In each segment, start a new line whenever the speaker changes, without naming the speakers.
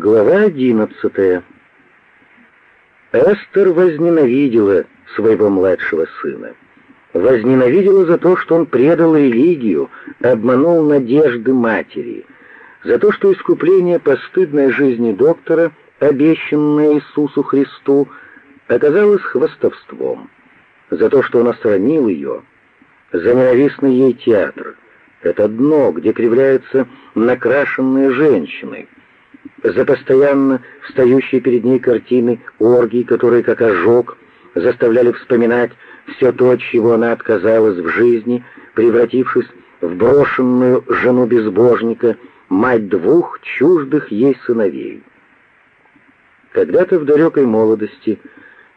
Глава одиннадцатая. Эстер возненавидела своего младшего сына. Возненавидела за то, что он предал религию, обманул надежды матери, за то, что искупление постыдной жизни доктора, обещанное Иисусу Христу, оказалось хвастовством, за то, что он остранил ее, за ненавистный ей театр. Это дно, где кривляются накрашенные женщины — за постоянно встающие перед ней картины оргий, которые, как ожог, заставляли вспоминать все то, от чего она отказалась в жизни, превратившись в брошенную жену безбожника, мать двух чуждых ей сыновей. Когда-то в далекой молодости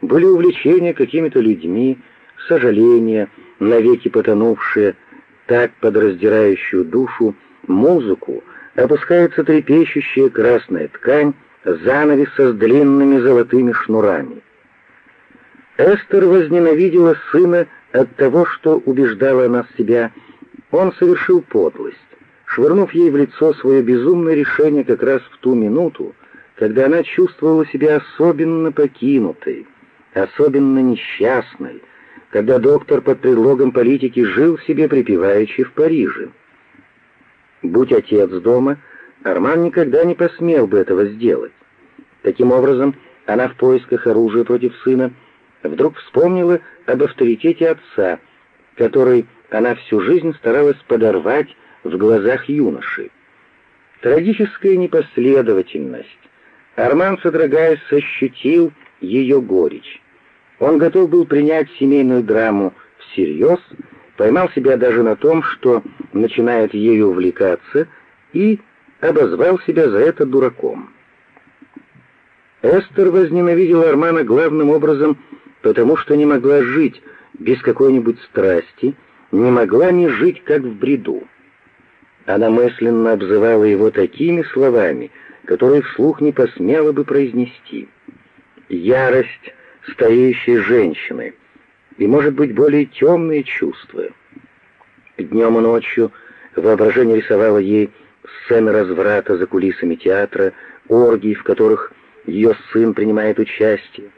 были увлечения какими-то людьми, сожаления, навеки потонувшие, так подраздирающую душу, музыку, опускается трепещущая красная ткань занавеса с длинными золотыми шнурами. Эстер возненавидела сына от того, что убеждала она себя, он совершил подлость, швырнув ей в лицо свое безумное решение как раз в ту минуту, когда она чувствовала себя особенно покинутой, особенно несчастной, когда доктор под предлогом политики жил себе припеваючи в Париже. Будь отец дома, Арман никогда не посмел бы этого сделать. Таким образом, она в поисках оружия против сына вдруг вспомнила об авторитете отца, который она всю жизнь старалась подорвать в глазах юноши. Трагическая непоследовательность. Арман, содрогаясь, ощутил ее горечь. Он готов был принять семейную драму всерьез, поймал себя даже на том, что начинает ею увлекаться, и обозвал себя за это дураком. Эстер возненавидела Армана главным образом, потому что не могла жить без какой-нибудь страсти, не могла не жить как в бреду. Она мысленно обзывала его такими словами, которые вслух не посмела бы произнести. Ярость стоящей женщины — и, может быть, более темные чувства. Днем и ночью воображение рисовало ей сцены разврата за кулисами театра, оргий, в которых ее сын принимает участие.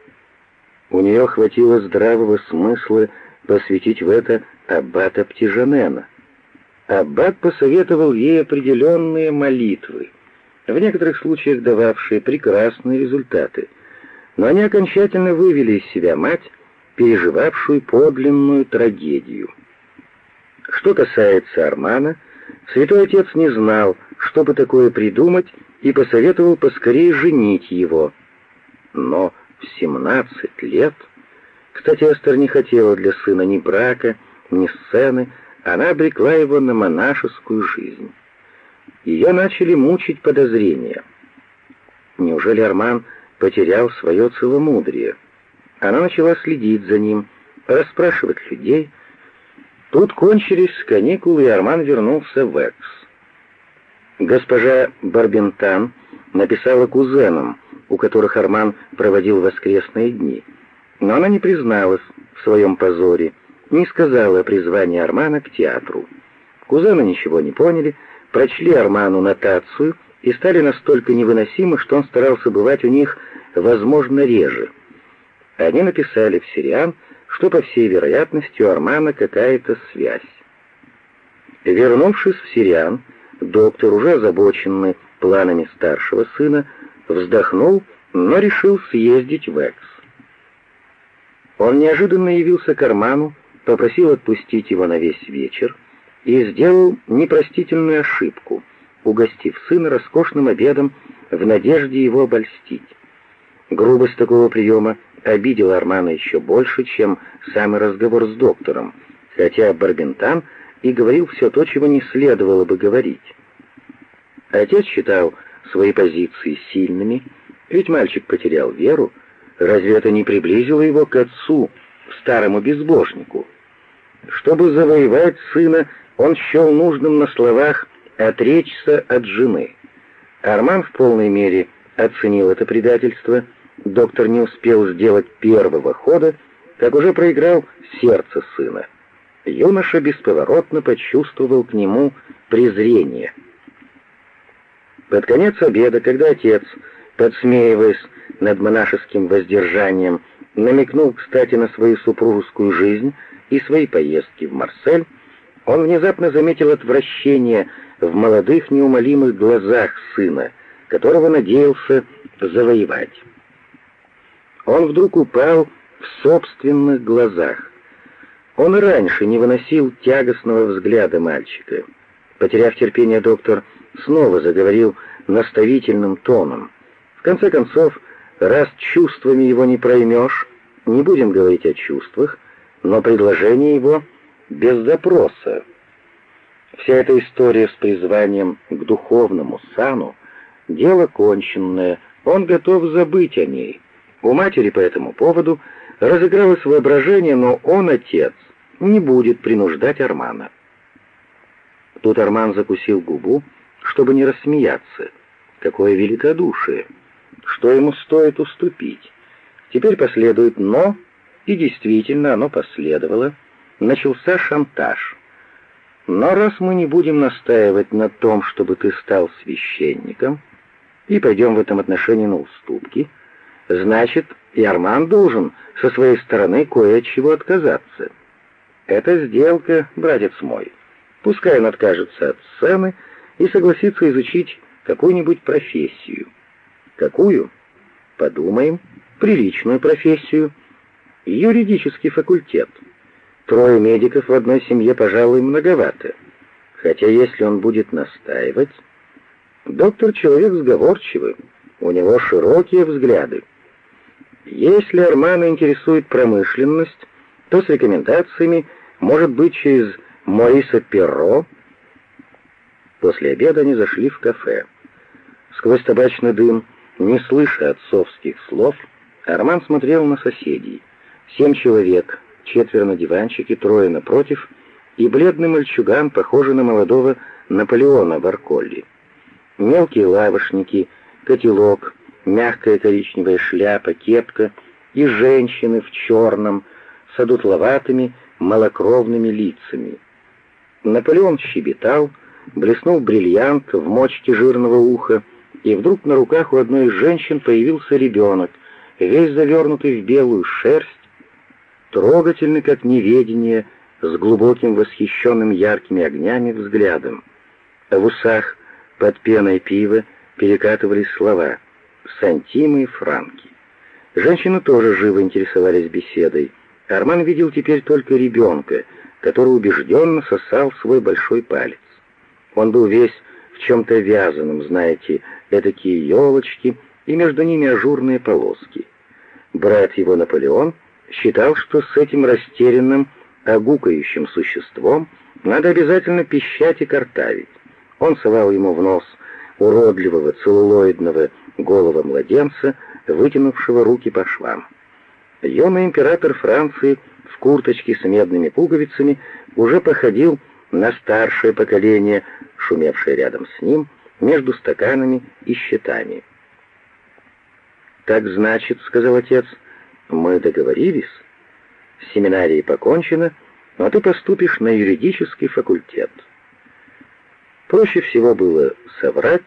У нее хватило здравого смысла посвятить в это аббата Птижанена. Аббат посоветовал ей определенные молитвы, в некоторых случаях дававшие прекрасные результаты, но они окончательно вывели из себя мать, переживавшую подлинную трагедию. Что касается Армана, святой отец не знал, что бы такое придумать, и посоветовал поскорее женить его. Но в 17 лет... Кстати, Эстер не хотела для сына ни брака, ни сцены, она обрекла его на монашескую жизнь. Ее начали мучить подозрения. Неужели Арман потерял свое целомудрие? Она начала следить за ним, расспрашивать людей. Тут кончились каникулы, и Арман вернулся в Экс. Госпожа Барбентан написала кузенам, у которых Арман проводил воскресные дни, но она не призналась в своем позоре, не сказала о призвании Армана к театру. Кузены ничего не поняли, прочли Арману нотацию и стали настолько невыносимы, что он старался бывать у них, возможно, реже — они написали в Сириан, что, по всей вероятности, у Армана какая-то связь. Вернувшись в Сириан, доктор, уже озабоченный планами старшего сына, вздохнул, но решил съездить в Экс. Он неожиданно явился к Арману, попросил отпустить его на весь вечер и сделал непростительную ошибку, угостив сына роскошным обедом в надежде его обольстить. Грубость такого приема обидел Армана еще больше, чем самый разговор с доктором, хотя Барбентан и говорил все то, чего не следовало бы говорить. Отец считал свои позиции сильными, ведь мальчик потерял веру, разве это не приблизило его к отцу, старому безбожнику? Чтобы завоевать сына, он счел нужным на словах отречься от жены. Арман в полной мере оценил это предательство — доктор не успел сделать первого хода, как уже проиграл сердце сына. Юноша бесповоротно почувствовал к нему презрение. Под конец обеда, когда отец, подсмеиваясь над монашеским воздержанием, намекнул, кстати, на свою супружескую жизнь и свои поездки в Марсель, он внезапно заметил отвращение в молодых неумолимых глазах сына, которого надеялся завоевать. Он вдруг упал в собственных глазах. Он и раньше не выносил тягостного взгляда мальчика. Потеряв терпение, доктор снова заговорил наставительным тоном. В конце концов, раз чувствами его не проймешь, не будем говорить о чувствах, но предложение его без допроса. Вся эта история с призванием к духовному сану — дело конченное, он готов забыть о ней. У матери по этому поводу разыгралось воображение, но он, отец, не будет принуждать Армана. Тут Арман закусил губу, чтобы не рассмеяться. Какое великодушие! Что ему стоит уступить? Теперь последует «но», и действительно оно последовало. Начался шантаж. Но раз мы не будем настаивать на том, чтобы ты стал священником, и пойдем в этом отношении на уступки, значит, и Арман должен со своей стороны кое от чего отказаться. Это сделка, братец мой. Пускай он откажется от сцены и согласится изучить какую-нибудь профессию. Какую? Подумаем. Приличную профессию. Юридический факультет. Трое медиков в одной семье, пожалуй, многовато. Хотя если он будет настаивать... Доктор человек сговорчивый, у него широкие взгляды. Если Армана интересует промышленность, то с рекомендациями, может быть, через Мориса Перро. После обеда они зашли в кафе. Сквозь табачный дым, не слыша отцовских слов, Арман смотрел на соседей. Семь человек, четверо на диванчике, трое напротив, и бледный мальчуган, похожий на молодого Наполеона Барколли. Мелкие лавошники, котелок, мягкая коричневая шляпа, кепка и женщины в черном, с одутловатыми, малокровными лицами. Наполеон щебетал, блеснул бриллиант в мочке жирного уха, и вдруг на руках у одной из женщин появился ребенок, весь завернутый в белую шерсть, трогательный, как неведение, с глубоким восхищенным яркими огнями взглядом. В усах под пеной пива перекатывались слова «сантимы и франки». Женщины тоже живо интересовались беседой. Арман видел теперь только ребенка, который убежденно сосал свой большой палец. Он был весь в чем-то вязаном, знаете, этакие елочки, и между ними ажурные полоски. Брат его Наполеон считал, что с этим растерянным, огукающим существом надо обязательно пищать и картавить. Он совал ему в нос уродливого целлулоидного голого младенца, вытянувшего руки по швам. Юный император Франции в курточке с медными пуговицами уже походил на старшее поколение, шумевшее рядом с ним, между стаканами и щитами. «Так значит, — сказал отец, — мы договорились. С семинарией покончено, но ты поступишь на юридический факультет». Проще всего было соврать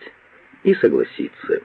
и согласиться.